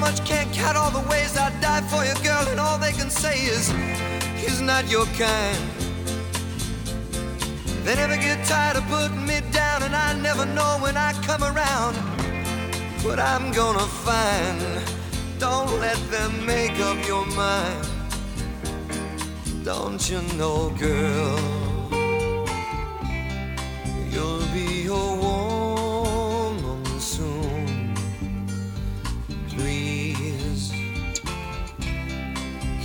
much, can't count all the ways I'd die for you, girl, and all they can say is, he's not your kind. They never get tired of putting me down, and I never know when I come around what I'm gonna find. Don't let them make up your mind. Don't you know, girl, you'll be a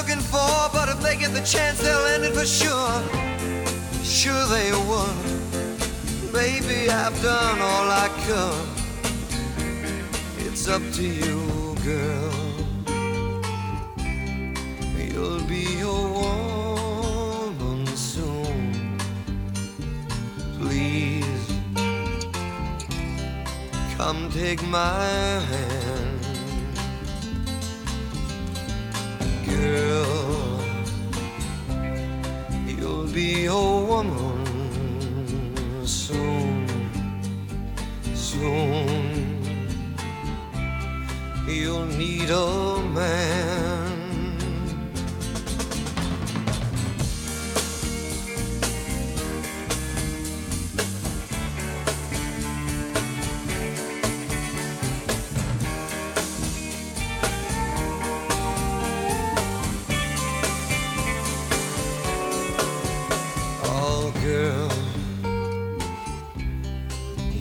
Looking for, but if they get the chance, they'll end it for sure. Sure they would. Baby, I've done all I could. It's up to you, girl. You'll be a woman soon. Please come take my hand, girl. You'll be a woman soon, soon. You'll need a man.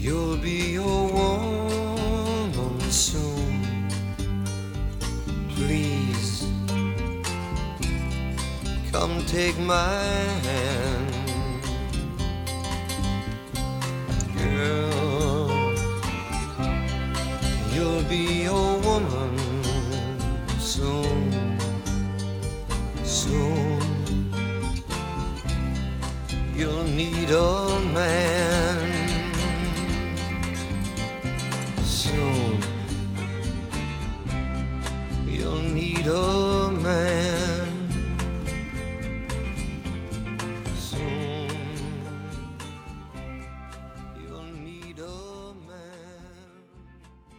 You'll be a woman soon. Please come take my hand, girl. You'll be a woman soon, soon. You'll need a So.